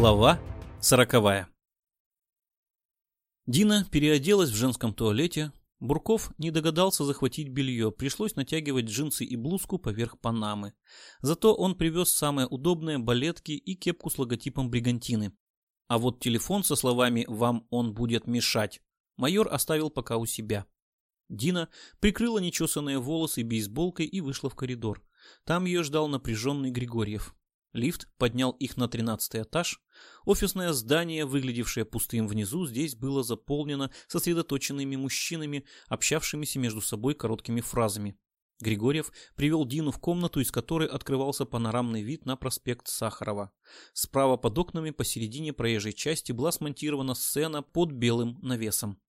Глава сороковая Дина переоделась в женском туалете. Бурков не догадался захватить белье, пришлось натягивать джинсы и блузку поверх панамы. Зато он привез самые удобные балетки и кепку с логотипом бригантины. А вот телефон со словами «Вам он будет мешать» майор оставил пока у себя. Дина прикрыла нечесанные волосы бейсболкой и вышла в коридор. Там ее ждал напряженный Григорьев. Лифт поднял их на тринадцатый этаж. Офисное здание, выглядевшее пустым внизу, здесь было заполнено сосредоточенными мужчинами, общавшимися между собой короткими фразами. Григорьев привел Дину в комнату, из которой открывался панорамный вид на проспект Сахарова. Справа под окнами посередине проезжей части была смонтирована сцена под белым навесом.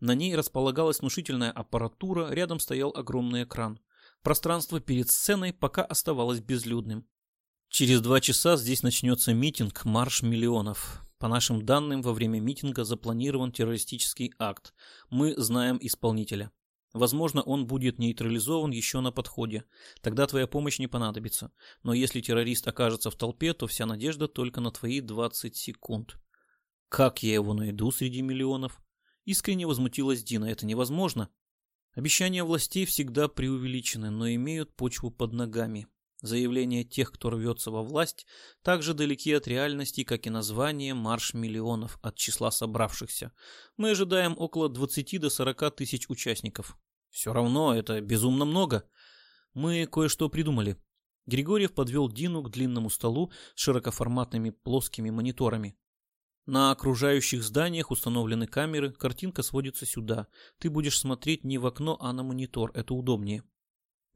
На ней располагалась внушительная аппаратура, рядом стоял огромный экран. Пространство перед сценой пока оставалось безлюдным. Через два часа здесь начнется митинг «Марш миллионов». По нашим данным, во время митинга запланирован террористический акт. Мы знаем исполнителя. Возможно, он будет нейтрализован еще на подходе. Тогда твоя помощь не понадобится. Но если террорист окажется в толпе, то вся надежда только на твои 20 секунд. Как я его найду среди миллионов? Искренне возмутилась Дина. Это невозможно. Обещания властей всегда преувеличены, но имеют почву под ногами. Заявления тех, кто рвется во власть, также далеки от реальности, как и название «Марш миллионов» от числа собравшихся. Мы ожидаем около 20 до 40 тысяч участников. Все равно это безумно много. Мы кое-что придумали. Григорьев подвел Дину к длинному столу с широкоформатными плоскими мониторами. На окружающих зданиях установлены камеры, картинка сводится сюда. Ты будешь смотреть не в окно, а на монитор, это удобнее.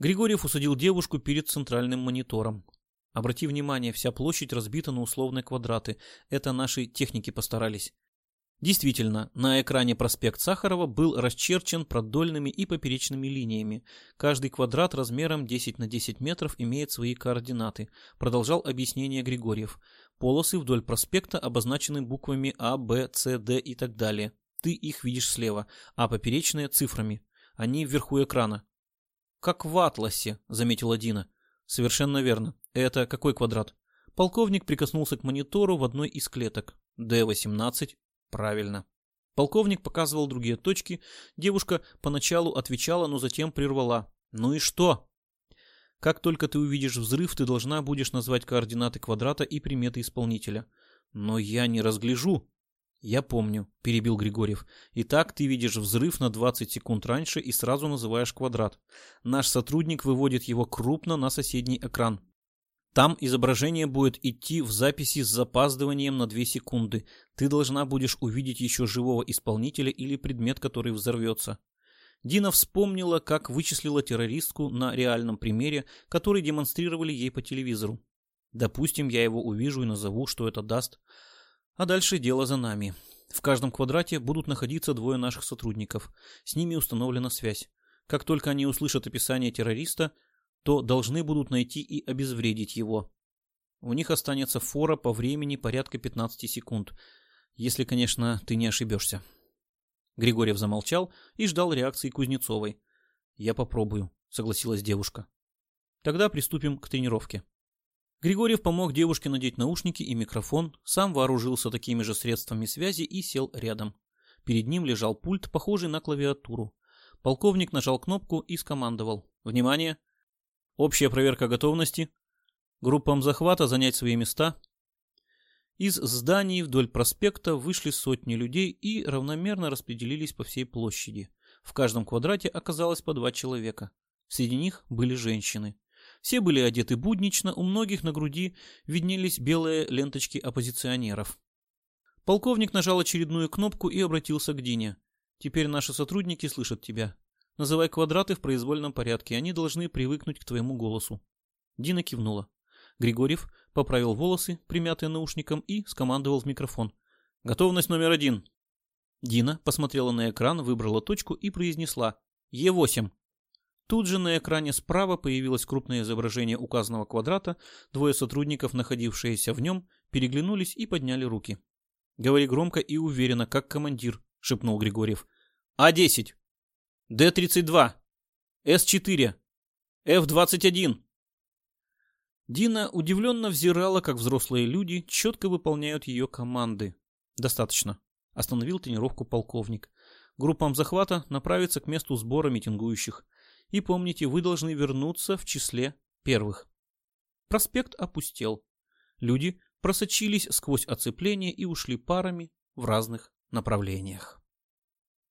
Григорьев усадил девушку перед центральным монитором. Обрати внимание, вся площадь разбита на условные квадраты. Это наши техники постарались. Действительно, на экране проспект Сахарова был расчерчен продольными и поперечными линиями. Каждый квадрат размером 10 на 10 метров имеет свои координаты, продолжал объяснение Григорьев. Полосы вдоль проспекта обозначены буквами А, Б, С, Д и так далее. Ты их видишь слева, а поперечные цифрами. Они вверху экрана. «Как в атласе», — заметила Дина. «Совершенно верно. Это какой квадрат?» Полковник прикоснулся к монитору в одной из клеток. «Д-18». «Правильно». Полковник показывал другие точки. Девушка поначалу отвечала, но затем прервала. «Ну и что?» «Как только ты увидишь взрыв, ты должна будешь назвать координаты квадрата и приметы исполнителя». «Но я не разгляжу», «Я помню», — перебил Григорьев. «Итак, ты видишь взрыв на 20 секунд раньше и сразу называешь квадрат. Наш сотрудник выводит его крупно на соседний экран. Там изображение будет идти в записи с запаздыванием на 2 секунды. Ты должна будешь увидеть еще живого исполнителя или предмет, который взорвется». Дина вспомнила, как вычислила террористку на реальном примере, который демонстрировали ей по телевизору. «Допустим, я его увижу и назову, что это даст». А дальше дело за нами. В каждом квадрате будут находиться двое наших сотрудников. С ними установлена связь. Как только они услышат описание террориста, то должны будут найти и обезвредить его. У них останется фора по времени порядка 15 секунд. Если, конечно, ты не ошибешься. Григорьев замолчал и ждал реакции Кузнецовой. «Я попробую», — согласилась девушка. «Тогда приступим к тренировке». Григорьев помог девушке надеть наушники и микрофон, сам вооружился такими же средствами связи и сел рядом. Перед ним лежал пульт, похожий на клавиатуру. Полковник нажал кнопку и скомандовал. «Внимание! Общая проверка готовности. Группам захвата занять свои места». Из зданий вдоль проспекта вышли сотни людей и равномерно распределились по всей площади. В каждом квадрате оказалось по два человека. Среди них были женщины. Все были одеты буднично, у многих на груди виднелись белые ленточки оппозиционеров. Полковник нажал очередную кнопку и обратился к Дине. «Теперь наши сотрудники слышат тебя. Называй квадраты в произвольном порядке, они должны привыкнуть к твоему голосу». Дина кивнула. Григорьев поправил волосы, примятые наушником, и скомандовал в микрофон. «Готовность номер один». Дина посмотрела на экран, выбрала точку и произнесла «Е8». Тут же на экране справа появилось крупное изображение указанного квадрата, двое сотрудников, находившиеся в нем, переглянулись и подняли руки. «Говори громко и уверенно, как командир», — шепнул Григорьев. «А-10, Д-32, С-4, Ф-21». Дина удивленно взирала, как взрослые люди четко выполняют ее команды. «Достаточно», — остановил тренировку полковник. «Группам захвата направиться к месту сбора митингующих. И помните, вы должны вернуться в числе первых». Проспект опустел. Люди просочились сквозь оцепление и ушли парами в разных направлениях.